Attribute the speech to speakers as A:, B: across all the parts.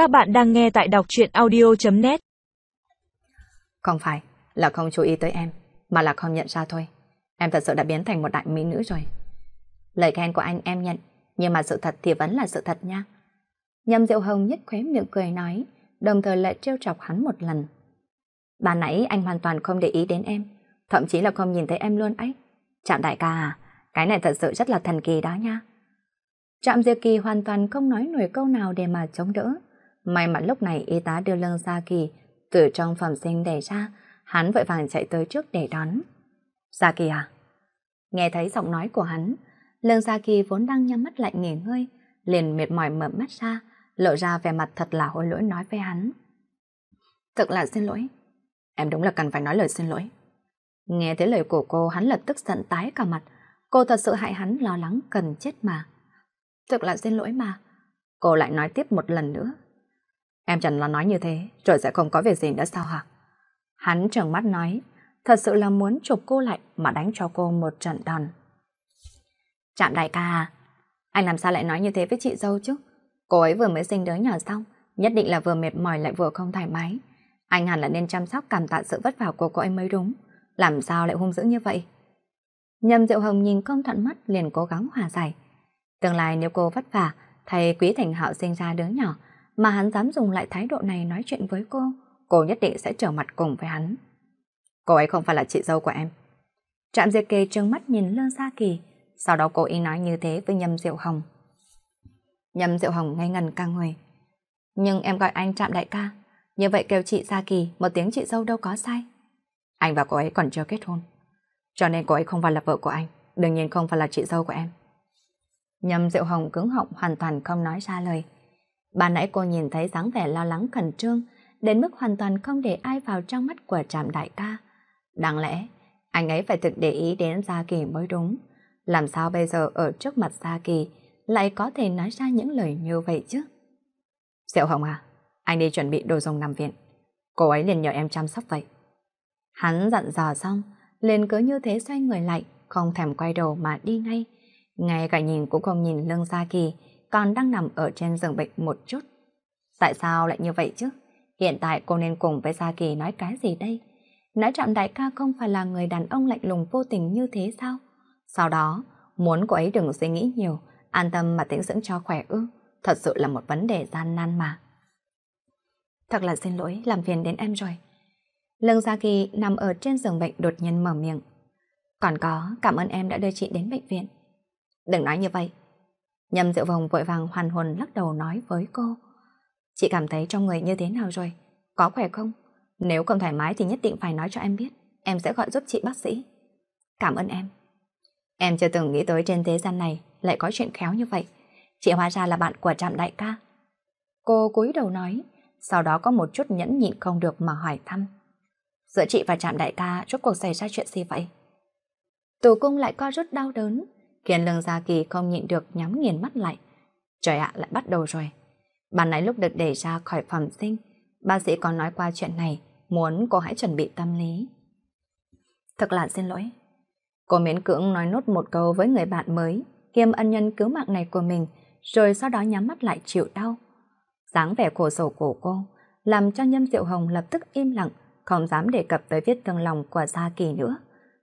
A: Các bạn đang nghe tại đọc truyện audio.net
B: Không phải là không chú ý tới em, mà là không nhận ra thôi. Em thật sự đã biến thành một đại mỹ nữ rồi. Lời khen của anh em nhận, nhưng mà sự thật thì vẫn là sự thật nha. Nhâm Diệu Hồng nhất khóe miệng cười nói, đồng thời lại trêu chọc hắn một lần. Bà nãy anh hoàn toàn không để ý đến em, thậm chí là không nhìn thấy em luôn ấy. Chạm đại ca à, cái này thật sự rất là thần kỳ đó nha. Trạm Diệp Kỳ hoàn toàn không nói nổi câu nào để mà chống đỡ. May mắn lúc này y tá đưa lưng Gia Kỳ từ trong phòng sinh đẩy ra, hắn vội vàng chạy tới trước để đón. Gia Kỳ à? Nghe thấy giọng nói của hắn, lưng Gia Kỳ vốn đang nhắm mắt lại nghỉ ngơi, liền mệt mỏi mở mắt ra, lộ ra vẻ mặt thật là hối lỗi nói với hắn. Thật là xin lỗi. Em đúng là cần phải nói lời xin lỗi. Nghe thấy lời của cô hắn lập tức giận tái cả mặt. Cô thật sự hại hắn lo lắng cần chết mà. Thật là xin lỗi mà. Cô lại nói tiếp một lần nữa. Em chẳng là nói như thế, rồi sẽ không có việc gì nữa sao hả? Hắn trợn mắt nói, thật sự là muốn chụp cô lại mà đánh cho cô một trận đòn. Trạm đại ca à, anh làm sao lại nói như thế với chị dâu chứ? Cô ấy vừa mới sinh đứa nhỏ xong, nhất định là vừa mệt mỏi lại vừa không thoải mái. Anh hẳn là nên chăm sóc cảm tạ sự vất vả của cô ấy mới đúng. Làm sao lại hung dữ như vậy? Nhầm Diệu Hồng nhìn công thuận mắt liền cố gắng hòa giải. Tương lai nếu cô vất vả, thầy Quý Thành Hạo sinh ra đứa nhỏ, mà hắn dám dùng lại thái độ này nói chuyện với cô, cô nhất định sẽ trở mặt cùng với hắn. Cô ấy không phải là chị dâu của em. Trạm Diệp Kê trừng mắt nhìn Lương Sa Kỳ, sau đó cô ý nói như thế với Nhâm Diệu Hồng. Nhâm Diệu Hồng ngây ngần ca người. Nhưng em gọi anh Trạm Đại ca, như vậy kêu chị Sa Kỳ một tiếng chị dâu đâu có sai. Anh và cô ấy còn chưa kết hôn, cho nên cô ấy không phải là vợ của anh, đương nhiên không phải là chị dâu của em. Nhâm Diệu Hồng cứng họng hoàn toàn không nói ra lời bà nãy cô nhìn thấy dáng vẻ lo lắng khẩn trương, đến mức hoàn toàn không để ai vào trong mắt của trạm đại ca. Đáng lẽ, anh ấy phải thực để ý đến Gia Kỳ mới đúng. Làm sao bây giờ ở trước mặt Gia Kỳ lại có thể nói ra những lời như vậy chứ? Diệu Hồng à, anh đi chuẩn bị đồ dùng nằm viện. Cô ấy liền nhờ em chăm sóc vậy. Hắn dặn dò xong, liền cứ như thế xoay người lại, không thèm quay đầu mà đi ngay. Ngay cả nhìn cũng không nhìn lưng Gia Kỳ, còn đang nằm ở trên giường bệnh một chút. Tại sao lại như vậy chứ? Hiện tại cô nên cùng với Gia Kỳ nói cái gì đây? Nói trạm đại ca không phải là người đàn ông lạnh lùng vô tình như thế sao? Sau đó, muốn cô ấy đừng suy nghĩ nhiều, an tâm mà tĩnh dưỡng cho khỏe ư. Thật sự là một vấn đề gian nan mà. Thật là xin lỗi, làm phiền đến em rồi. Lương Gia Kỳ nằm ở trên giường bệnh đột nhiên mở miệng. Còn có, cảm ơn em đã đưa chị đến bệnh viện. Đừng nói như vậy. Nhâm Diệu Vồng vội vàng hoàn hồn lắc đầu nói với cô. Chị cảm thấy trong người như thế nào rồi? Có khỏe không? Nếu không thoải mái thì nhất định phải nói cho em biết. Em sẽ gọi giúp chị bác sĩ. Cảm ơn em. Em chưa từng nghĩ tới trên thế gian này lại có chuyện khéo như vậy. Chị hóa ra là bạn của trạm đại ca. Cô cúi đầu nói, sau đó có một chút nhẫn nhịn không được mà hỏi thăm. Giữa chị và trạm đại ca rốt cuộc xảy ra chuyện gì vậy? Tù cung lại co rút đau đớn, khiến lương gia kỳ không nhịn được nhắm nghiền mắt lại. Trời ạ, lại bắt đầu rồi. bạn nãy lúc được để ra khỏi phòng sinh, bác sĩ còn nói qua chuyện này, muốn cô hãy chuẩn bị tâm lý. Thật là xin lỗi. Cô miễn cưỡng nói nốt một câu với người bạn mới, kiêm ân nhân cứu mạng này của mình, rồi sau đó nhắm mắt lại chịu đau. dáng vẻ khổ sổ của cô, làm cho Nhâm Diệu Hồng lập tức im lặng, không dám đề cập tới viết thương lòng của Gia Kỳ nữa.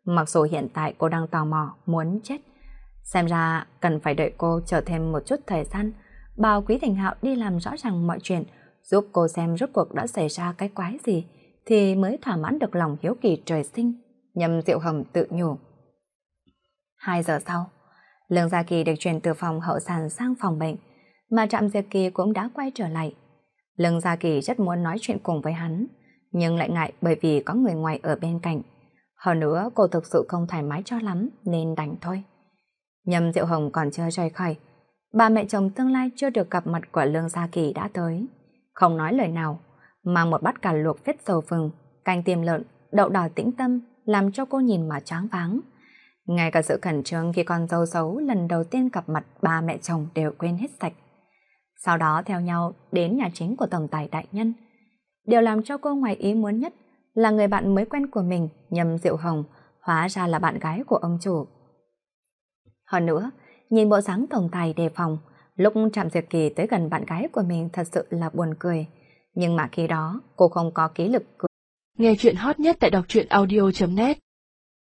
B: Mặc dù hiện tại cô đang tò mò, muốn chết. Xem ra cần phải đợi cô chờ thêm một chút thời gian, bảo Quý Thành Hạo đi làm rõ ràng mọi chuyện, giúp cô xem rốt cuộc đã xảy ra cái quái gì, thì mới thỏa mãn được lòng hiếu kỳ trời sinh. Nhâm Diệu Hồng tự nhủ. Hai giờ sau, Lương Gia Kỳ được chuyển từ phòng hậu sàn sang phòng bệnh, mà Trạm Diệp Kỳ cũng đã quay trở lại. Lương Gia Kỳ rất muốn nói chuyện cùng với hắn, nhưng lại ngại bởi vì có người ngoài ở bên cạnh. Hơn nữa cô thực sự không thoải mái cho lắm nên đành thôi. Nhâm Diệu Hồng còn chưa rời khỏi. Ba mẹ chồng tương lai chưa được gặp mặt của Lương Gia Kỳ đã tới. Không nói lời nào, mang một bát cà luộc phết dầu vừng, canh tiêm lợn, đậu đỏ tĩnh tâm làm cho cô nhìn mà choáng váng. Ngay cả sự khẩn trương khi con dâu xấu lần đầu tiên gặp mặt ba mẹ chồng đều quên hết sạch. Sau đó theo nhau đến nhà chính của tổng tài đại nhân. Điều làm cho cô ngoài ý muốn nhất là người bạn mới quen của mình, Nhâm Diệu Hồng, hóa ra là bạn gái của ông chủ. Hơn nữa, nhìn bộ dáng tổng tài đề phòng, Lúc Trạm Diệt Kỳ tới gần bạn gái của mình thật sự là buồn cười. Nhưng mà khi đó cô không có ký lực cười.
A: Nghe chuyện hot nhất tại đọc truyện audio.net